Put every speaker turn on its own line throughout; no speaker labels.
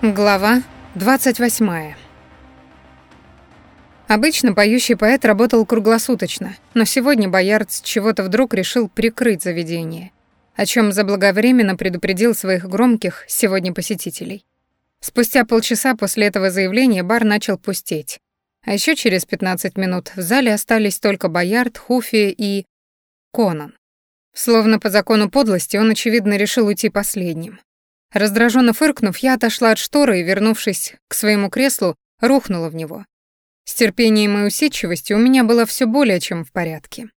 Глава 28. Обычно поющий поэт работал круглосуточно, но сегодня Боярд с чего-то вдруг решил прикрыть заведение, о чем заблаговременно предупредил своих громких сегодня посетителей. Спустя полчаса после этого заявления бар начал пустеть, а еще через 15 минут в зале остались только Боярд, Хуфи и... Конан. Словно по закону подлости он, очевидно, решил уйти последним. Раздраженно фыркнув, я отошла от шторы и, вернувшись к своему креслу, рухнула в него. С терпением и усидчивостью у меня было все более чем в порядке.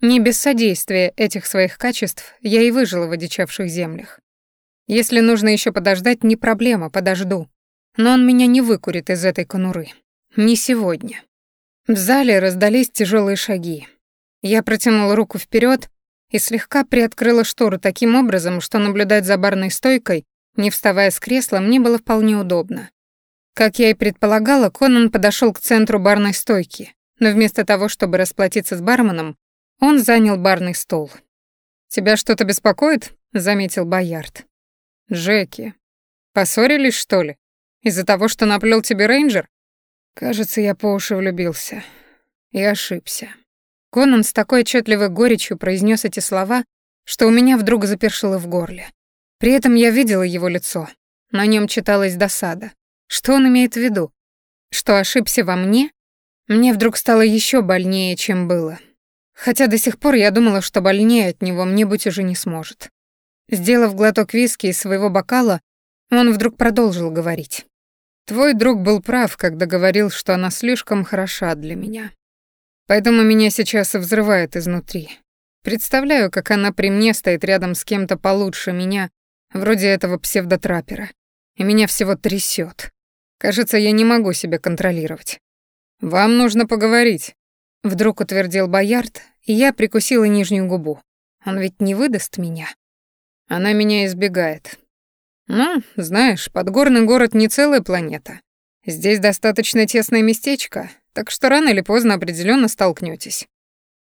Не без содействия этих своих качеств я и выжила в одичавших землях. Если нужно еще подождать, не проблема, подожду. Но он меня не выкурит из этой конуры. Не сегодня. В зале раздались тяжелые шаги. Я протянула руку вперед и слегка приоткрыла штору таким образом, что наблюдать за барной стойкой не вставая с кресла, мне было вполне удобно. Как я и предполагала, Конан подошел к центру барной стойки, но вместо того, чтобы расплатиться с барменом, он занял барный стол. «Тебя что-то беспокоит?» — заметил Боярд. «Джеки, поссорились, что ли? Из-за того, что наплел тебе рейнджер?» «Кажется, я по уши влюбился. И ошибся». Конан с такой отчетливой горечью произнес эти слова, что у меня вдруг запершило в горле. При этом я видела его лицо. На нем читалась досада. Что он имеет в виду? Что ошибся во мне? Мне вдруг стало еще больнее, чем было. Хотя до сих пор я думала, что больнее от него мне быть уже не сможет. Сделав глоток виски из своего бокала, он вдруг продолжил говорить. «Твой друг был прав, когда говорил, что она слишком хороша для меня. Поэтому меня сейчас и взрывает изнутри. Представляю, как она при мне стоит рядом с кем-то получше меня вроде этого псевдотрапера, и меня всего трясет. Кажется, я не могу себя контролировать. «Вам нужно поговорить», — вдруг утвердил Боярд, и я прикусила нижнюю губу. Он ведь не выдаст меня. Она меня избегает. Ну, знаешь, подгорный город не целая планета. Здесь достаточно тесное местечко, так что рано или поздно определенно столкнётесь.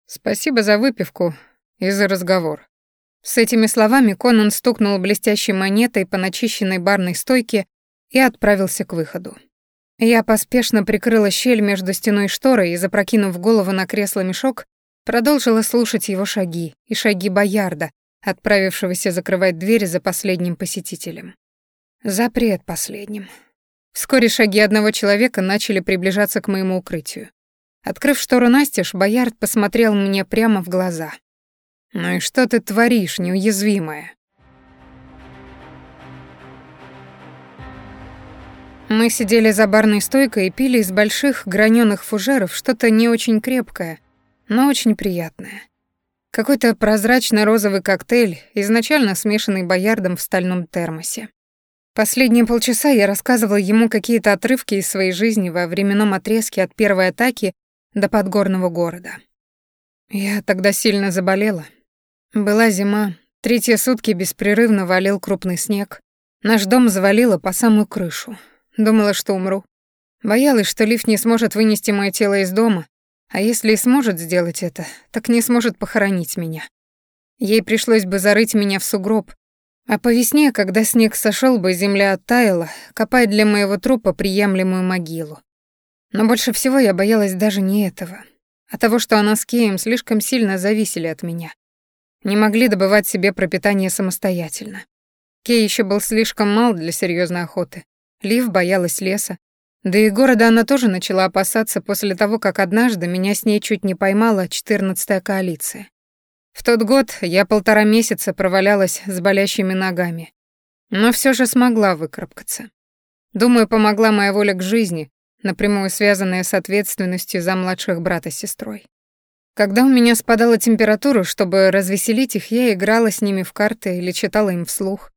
Спасибо за выпивку и за разговор. С этими словами Конан стукнул блестящей монетой по начищенной барной стойке и отправился к выходу. Я поспешно прикрыла щель между стеной и шторой и, запрокинув голову на кресло мешок, продолжила слушать его шаги и шаги Боярда, отправившегося закрывать дверь за последним посетителем. Запрет последним. Вскоре шаги одного человека начали приближаться к моему укрытию. Открыв штору настежь, Боярд посмотрел мне прямо в глаза. «Ну и что ты творишь, неуязвимая?» Мы сидели за барной стойкой и пили из больших граненых фужеров что-то не очень крепкое, но очень приятное. Какой-то прозрачно-розовый коктейль, изначально смешанный боярдом в стальном термосе. Последние полчаса я рассказывала ему какие-то отрывки из своей жизни во временном отрезке от первой атаки до подгорного города. Я тогда сильно заболела, была зима, третьи сутки беспрерывно валил крупный снег. Наш дом завалило по самую крышу. Думала, что умру. Боялась, что лифт не сможет вынести мое тело из дома, а если и сможет сделать это, так не сможет похоронить меня. Ей пришлось бы зарыть меня в сугроб, а по весне, когда снег сошел бы, земля оттаяла, копая для моего трупа приемлемую могилу. Но больше всего я боялась даже не этого, а того, что она с Кеем слишком сильно зависели от меня не могли добывать себе пропитание самостоятельно. Кей еще был слишком мал для серьезной охоты. Лив боялась леса. Да и города она тоже начала опасаться после того, как однажды меня с ней чуть не поймала четырнадцатая коалиция. В тот год я полтора месяца провалялась с болящими ногами, но все же смогла выкарабкаться. Думаю, помогла моя воля к жизни, напрямую связанная с ответственностью за младших брата с сестрой. Когда у меня спадала температура, чтобы развеселить их, я играла с ними в карты или читала им вслух.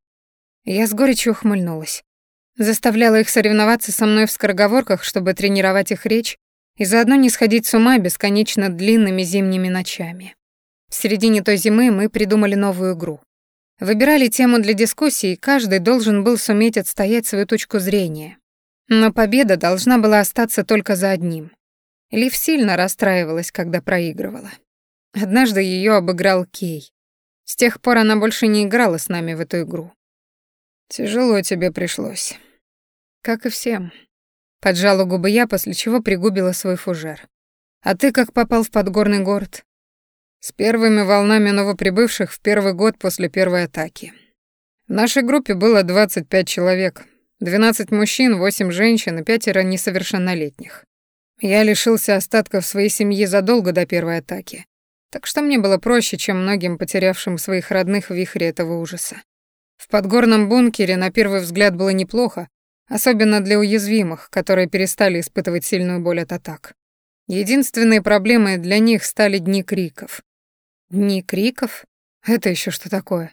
Я с горечью ухмыльнулась. Заставляла их соревноваться со мной в скороговорках, чтобы тренировать их речь, и заодно не сходить с ума бесконечно длинными зимними ночами. В середине той зимы мы придумали новую игру. Выбирали тему для дискуссии, и каждый должен был суметь отстоять свою точку зрения. Но победа должна была остаться только за одним. Лив сильно расстраивалась, когда проигрывала. Однажды ее обыграл Кей. С тех пор она больше не играла с нами в эту игру. «Тяжело тебе пришлось». Как и всем. Поджала губы я, после чего пригубила свой фужер. А ты как попал в подгорный город?
С первыми волнами новоприбывших в первый год после первой атаки. В нашей группе было 25 человек. 12 мужчин, 8 женщин и пятеро несовершеннолетних. Я лишился остатков своей семьи задолго до первой атаки. Так что мне было проще, чем многим потерявшим своих родных в вихре этого ужаса. В подгорном бункере на первый взгляд было неплохо, особенно для уязвимых, которые перестали испытывать сильную боль от атак. Единственные проблемы для них стали дни криков. Дни криков? Это еще что такое?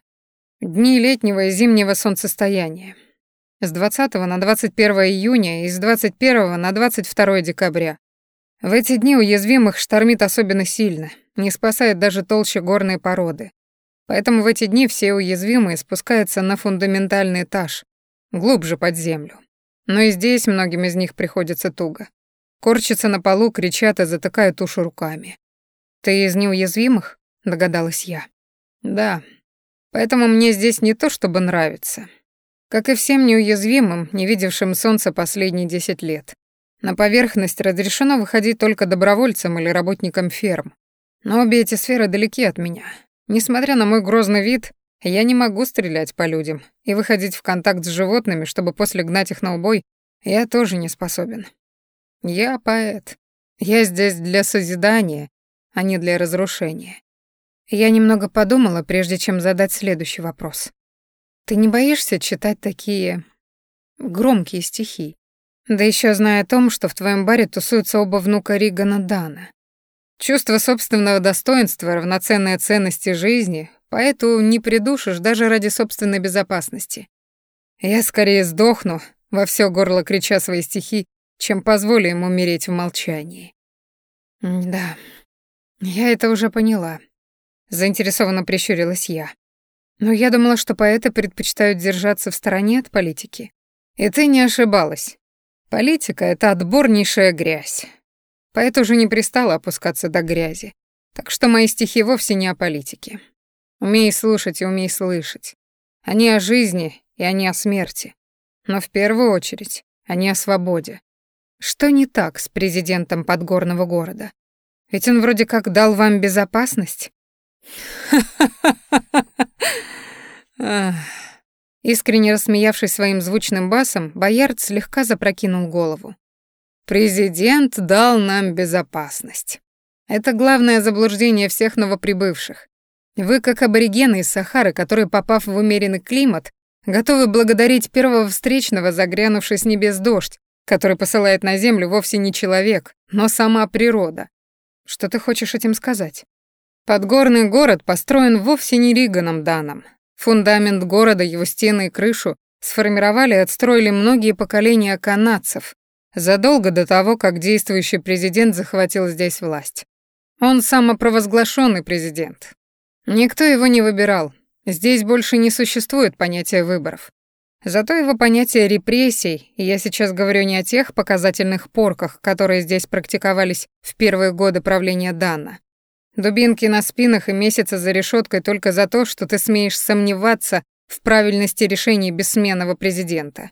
Дни летнего и зимнего солнцестояния. С 20 на 21 июня и с 21 на 22 декабря. В эти дни уязвимых штормит особенно сильно, не спасает даже толще горные породы. Поэтому в эти дни все уязвимые спускаются на фундаментальный этаж, глубже под землю. Но и здесь многим из них приходится туго. Корчатся на полу, кричат и затыкают уши руками. «Ты из неуязвимых?» — догадалась я. «Да. Поэтому мне здесь не то чтобы нравится. Как и всем неуязвимым, не видевшим солнца последние десять лет. На поверхность разрешено выходить только добровольцам или работникам ферм. Но обе эти сферы далеки от меня. Несмотря на мой грозный вид, я не могу стрелять по людям и выходить в контакт с животными, чтобы после гнать их на убой, я тоже не способен. Я поэт. Я здесь для созидания, а не для разрушения. Я немного подумала, прежде чем задать следующий вопрос. Ты не боишься читать такие громкие стихи? Да еще зная о том, что в твоем баре тусуются оба внука Ригана Дана. Чувство собственного достоинства, равноценные ценности жизни, поэту не придушишь даже ради собственной безопасности. Я скорее сдохну, во все горло крича свои стихи, чем позволю ему умереть в молчании. Да, я это уже поняла. Заинтересованно прищурилась я. Но я думала, что поэты предпочитают держаться в стороне от политики. И ты не ошибалась. Политика — это отборнейшая грязь. Поэт уже не пристала опускаться до грязи. Так что мои стихи вовсе не о политике. Умей слушать и умей слышать. Они о жизни и они о смерти. Но в первую очередь они о свободе. Что не так с президентом подгорного города? Ведь он вроде как дал вам безопасность. Искренне рассмеявшись своим звучным басом, Боярд слегка запрокинул голову. «Президент дал нам безопасность. Это главное заблуждение всех новоприбывших. Вы, как аборигены из Сахары, которые, попав в умеренный климат, готовы благодарить первого встречного, загрянувший с небес дождь, который посылает на землю вовсе не человек, но сама природа. Что ты хочешь этим сказать? Подгорный город построен вовсе не Риганом Даном. Фундамент города, его стены и крышу сформировали и отстроили многие поколения канадцев задолго до того, как действующий президент захватил здесь власть. Он самопровозглашенный президент, Никто его не выбирал. Здесь больше не существует понятия выборов. Зато его понятие репрессий, и я сейчас говорю не о тех показательных порках, которые здесь практиковались в первые годы правления Дана. Дубинки на спинах и месяцы за решеткой только за то, что ты смеешь сомневаться в правильности решений бессменного президента.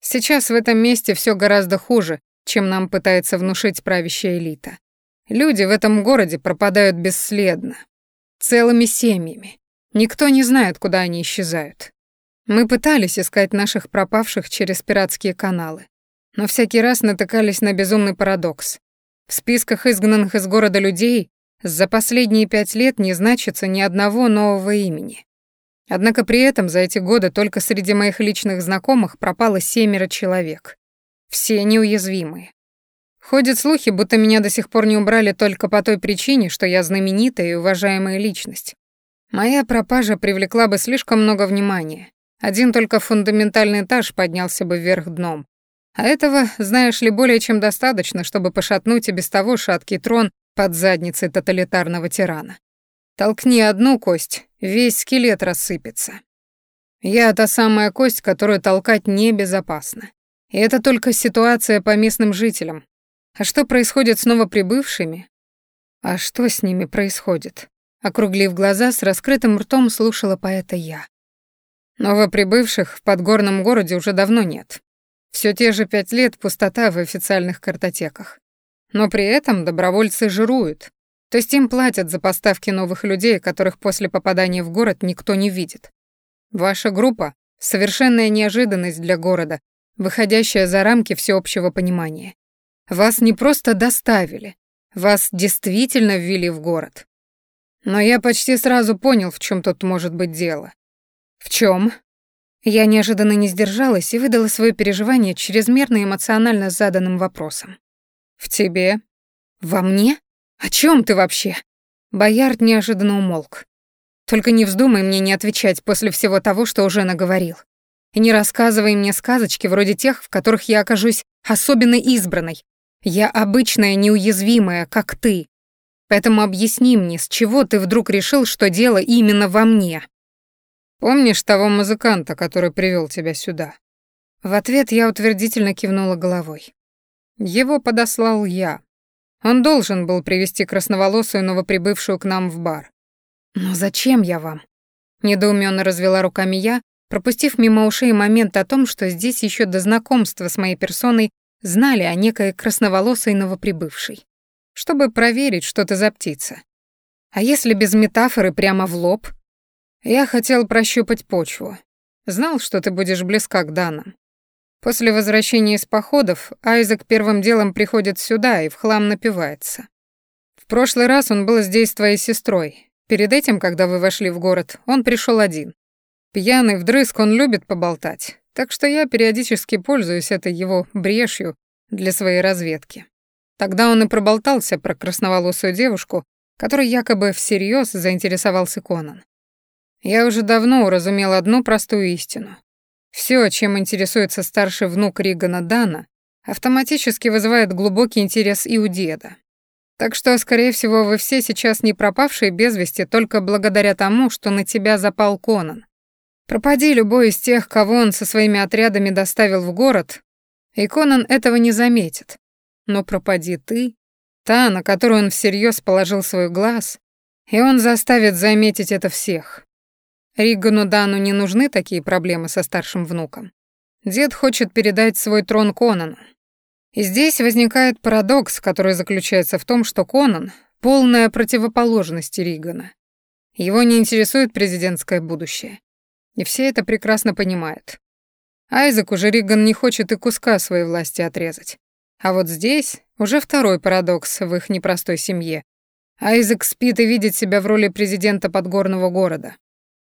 Сейчас в этом месте все гораздо хуже, чем нам пытается внушить правящая элита. Люди в этом городе пропадают бесследно, Целыми семьями. Никто не знает, куда они исчезают. Мы пытались искать наших пропавших через пиратские каналы, но всякий раз натыкались на безумный парадокс. В списках изгнанных из города людей за последние пять лет не значится ни одного нового имени. Однако при этом за эти годы только среди моих личных знакомых пропало семеро человек. Все неуязвимые. Ходят слухи, будто меня до сих пор не убрали только по той причине, что я знаменитая и уважаемая личность. Моя пропажа привлекла бы слишком много внимания. Один только фундаментальный этаж поднялся бы вверх дном. А этого, знаешь ли, более чем достаточно, чтобы пошатнуть и без того шаткий трон под задницей тоталитарного тирана. Толкни одну кость, весь скелет рассыпется. Я та самая кость, которую толкать небезопасно. И это только ситуация по местным жителям, а что происходит с новоприбывшими? А что с ними происходит? Округлив глаза, с раскрытым ртом слушала поэта я. Новоприбывших в подгорном городе уже давно нет. Все те же пять лет пустота в официальных картотеках. Но при этом добровольцы жируют, то есть им платят за поставки новых людей, которых после попадания в город никто не видит. Ваша группа — совершенная неожиданность для города, выходящая за рамки всеобщего понимания. Вас не просто доставили, вас действительно ввели в город. Но я почти сразу понял, в чем тут может быть дело. В чем? Я неожиданно не сдержалась и выдала свое переживание чрезмерно эмоционально заданным вопросом. «В тебе?» «Во мне? О чем ты вообще?» Боярд неожиданно умолк. «Только не вздумай мне не отвечать после всего того, что уже наговорил. И не рассказывай мне сказочки вроде тех, в которых я окажусь особенно избранной. Я обычная, неуязвимая, как ты. Поэтому объясни мне, с чего ты вдруг решил, что дело именно во мне?» «Помнишь того музыканта, который привел тебя сюда?» В ответ я утвердительно кивнула головой. Его подослал я. Он должен был привести красноволосую новоприбывшую к нам в бар. Но зачем я вам? Недоуменно развела руками я, пропустив мимо ушей момент о том, что здесь еще до знакомства с моей персоной знали о некой красноволосой новоприбывшей. Чтобы проверить, что ты за птица. А если без метафоры прямо в лоб? Я хотел прощупать почву. Знал, что ты будешь близка к данным. После возвращения из походов Айзек первым делом приходит сюда и в хлам напивается. В прошлый раз он был здесь с твоей сестрой. Перед этим, когда вы вошли в город, он пришел один. Пьяный вдрызг он любит поболтать, так что я периодически пользуюсь этой его брешью для своей разведки. Тогда он и проболтался про красноволосую девушку, которой якобы всерьез заинтересовался Конан. Я уже давно уразумел одну простую истину. Все, чем интересуется старший внук Ригана Дана, автоматически вызывает глубокий интерес и у деда. Так что, скорее всего, вы все сейчас не пропавшие без вести только благодаря тому, что на тебя запал Конан. Пропади любой из тех, кого он со своими отрядами доставил в город, и Конан этого не заметит. Но пропади ты, та, на которую он всерьез положил свой глаз, и он заставит заметить это всех. Ригану Дану не нужны такие проблемы со старшим внуком. Дед хочет передать свой трон Конану. И здесь возникает парадокс, который заключается в том, что Конан — полная противоположность Ригана. Его не интересует президентское будущее. И все это прекрасно понимают. Айзек уже Риган не хочет и куска своей власти отрезать. А вот здесь уже второй парадокс в их непростой семье. Айзек спит и видит себя в роли президента подгорного города.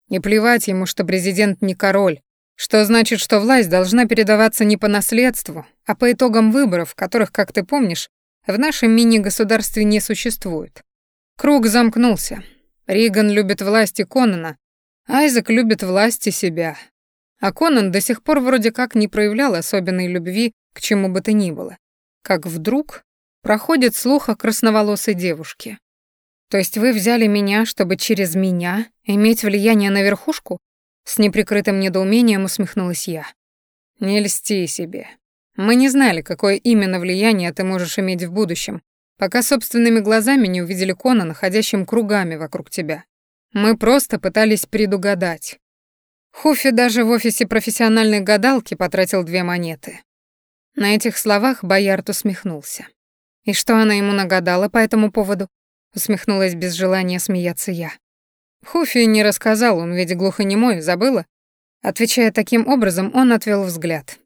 Не плевать ему, что президент не король, что значит, что власть должна передаваться не по наследству, а по итогам выборов, которых, как ты помнишь, в нашем мини-государстве не существует. Круг замкнулся. Риган любит власти Конана, Айзек любит власти себя. А Конан до сих пор вроде как не проявлял особенной любви к чему бы то ни было. Как вдруг проходит слух о красноволосой девушке. То есть вы взяли меня, чтобы через меня иметь влияние на верхушку? С неприкрытым недоумением усмехнулась я. Не льсти себе. Мы не знали, какое именно влияние ты можешь иметь в будущем, пока собственными глазами не увидели Кона, находящим кругами вокруг тебя. Мы просто пытались предугадать. Хуфи даже в офисе профессиональной гадалки потратил две монеты. На этих словах Боярд усмехнулся. И что она ему нагадала по этому поводу? Усмехнулась без желания смеяться я. Хуфи не рассказал, он ведь глухонемой, забыла? Отвечая таким образом, он отвел взгляд.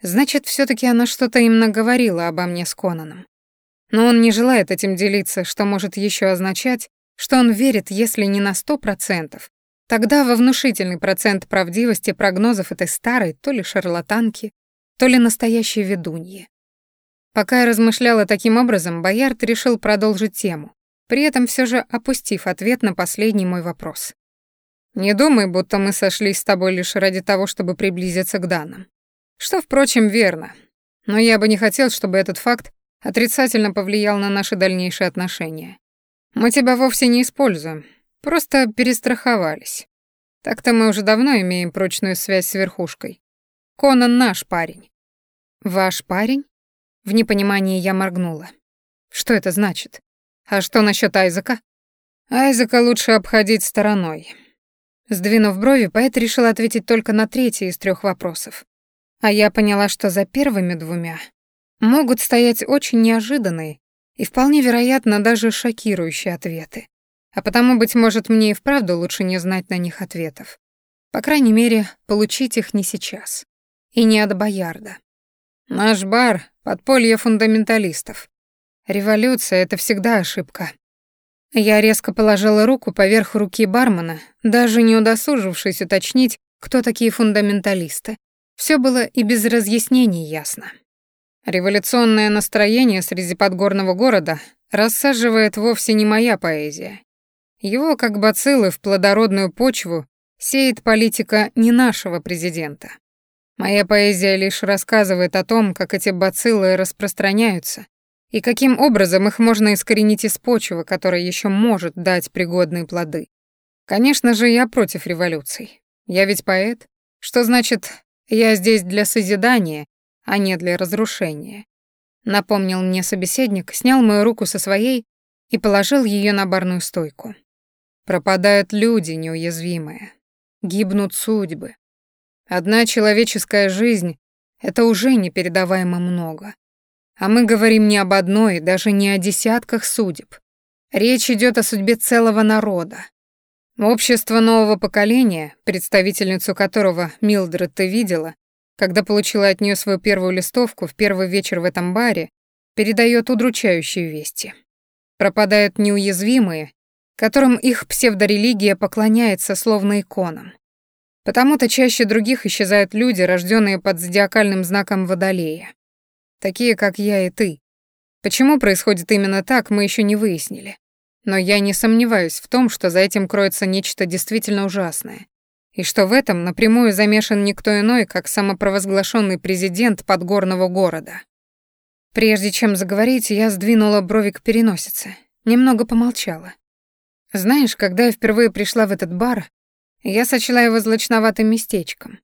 Значит, все таки она что-то именно говорила обо мне с Конаном. Но он не желает этим делиться, что может еще означать, что он верит, если не на сто процентов, тогда во внушительный процент правдивости прогнозов этой старой то ли шарлатанки, то ли настоящей ведуньи. Пока я размышляла таким образом, Боярд решил продолжить тему, при этом все же опустив ответ на последний мой вопрос. «Не думай, будто мы сошлись с тобой лишь ради того, чтобы приблизиться к данным. Что, впрочем, верно. Но я бы не хотел, чтобы этот факт отрицательно повлиял на наши дальнейшие отношения. Мы тебя вовсе не используем, просто перестраховались. Так-то мы уже давно имеем прочную связь с верхушкой. Конан наш парень». «Ваш парень?» В непонимании я моргнула. «Что это значит?» А что насчет Айзека? Айзека лучше обходить стороной. Сдвинув брови, поэт решил ответить только на третий из трех вопросов.
А я поняла, что за первыми двумя могут стоять очень неожиданные и вполне вероятно даже шокирующие ответы. А потому, быть может, мне и вправду лучше не знать на них ответов. По крайней мере, получить их не сейчас. И не от Боярда. Наш бар — подполье фундаменталистов. Революция — это всегда ошибка. Я резко положила руку поверх руки бармена, даже не удосужившись уточнить, кто такие фундаменталисты. Все было и без разъяснений ясно. Революционное настроение среди подгорного города рассаживает вовсе не моя поэзия. Его, как бациллы в плодородную почву, сеет политика не нашего президента. Моя поэзия лишь рассказывает о том, как эти бациллы распространяются и каким образом их можно искоренить из почвы, которая еще может дать пригодные плоды. Конечно же, я против революций. Я ведь поэт. Что значит, я здесь для созидания, а не для разрушения. Напомнил мне собеседник, снял мою руку со своей и положил ее на барную стойку. Пропадают люди неуязвимые. Гибнут судьбы. Одна человеческая жизнь — это уже непередаваемо много. А мы говорим не об одной, даже не о десятках судеб. Речь идет о судьбе целого народа. Общество нового поколения, представительницу которого, Милдред, ты видела, когда получила от нее свою первую листовку в первый вечер в этом баре, передает удручающие вести. Пропадают неуязвимые, которым их псевдорелигия поклоняется словно иконам. Потому-то чаще других исчезают люди, рожденные под зодиакальным знаком Водолея. Такие, как я и ты. Почему происходит именно так, мы еще не выяснили. Но я не сомневаюсь в том, что за этим кроется нечто действительно ужасное. И что в этом напрямую замешан никто иной, как самопровозглашенный президент подгорного города. Прежде чем заговорить, я сдвинула брови к переносице, немного помолчала. Знаешь, когда я впервые пришла в этот бар, я сочла его злочноватым местечком.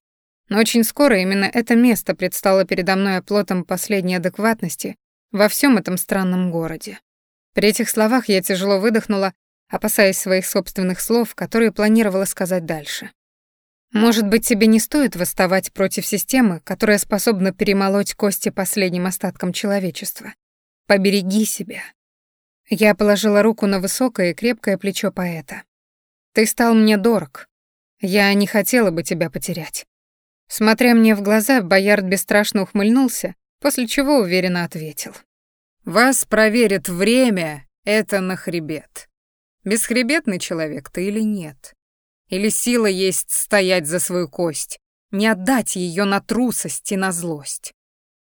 Но очень скоро именно это место предстало передо мной оплотом последней адекватности во всем этом странном городе. При этих словах я тяжело выдохнула, опасаясь своих собственных слов, которые планировала сказать дальше. Может быть, тебе не стоит восставать против системы, которая способна перемолоть кости последним остаткам человечества. Побереги себя. Я положила руку на высокое и крепкое плечо поэта. Ты стал мне дорог. Я не хотела бы тебя потерять. Смотря мне в глаза, Боярд бесстрашно ухмыльнулся, после чего уверенно ответил. Вас проверит время, это на хребет. Бесхребетный человек ты или нет? Или сила есть стоять за свою кость, не отдать ее на трусость и на злость?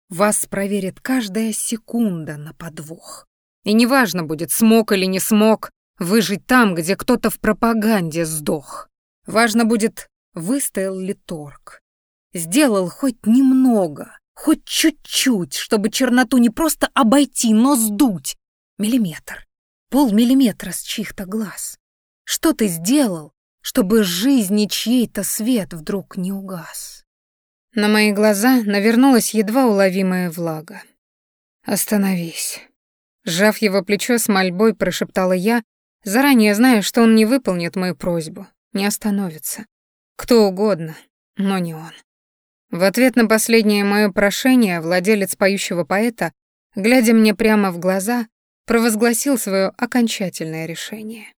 Вас проверит каждая секунда на подвох. И неважно будет, смог или не смог выжить там, где кто-то в пропаганде сдох. Важно будет, выстоял ли торг. Сделал хоть немного, Хоть чуть-чуть, чтобы черноту не просто обойти, но сдуть. Миллиметр, полмиллиметра с чьих-то глаз. Что ты сделал, чтобы жизни чьей-то свет вдруг не угас? На мои глаза навернулась едва уловимая влага. «Остановись». Сжав его плечо с мольбой, прошептала я, заранее зная, что он не выполнит мою просьбу, не остановится. Кто угодно, но не он. В ответ на последнее мое прошение владелец поющего поэта, глядя мне прямо в глаза, провозгласил свое окончательное решение.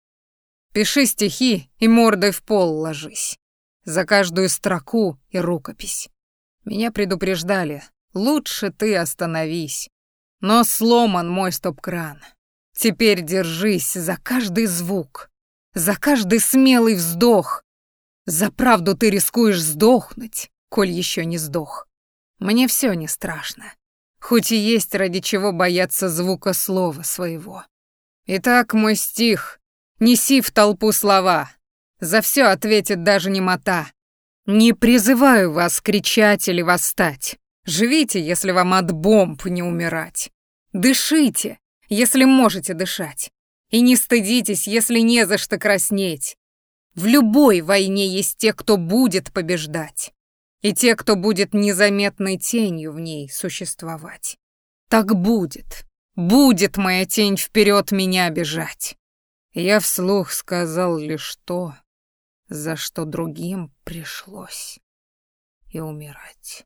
«Пиши стихи и мордой в пол ложись. За каждую строку и рукопись. Меня предупреждали, лучше ты остановись. Но сломан мой стоп-кран. Теперь держись за каждый звук, за каждый смелый вздох. За правду ты рискуешь сдохнуть, коль еще не сдох. Мне все не страшно, хоть и есть ради чего бояться звука слова своего. Итак, мой стих, неси в толпу слова, за все ответит даже немота. Не призываю вас кричать или восстать. Живите, если вам от бомб не умирать. Дышите, если можете дышать. И не стыдитесь, если не за что краснеть. В любой войне есть те, кто будет побеждать и те, кто будет незаметной тенью в ней существовать. Так будет, будет моя тень вперед меня бежать. Я вслух сказал лишь то, за что другим пришлось и умирать.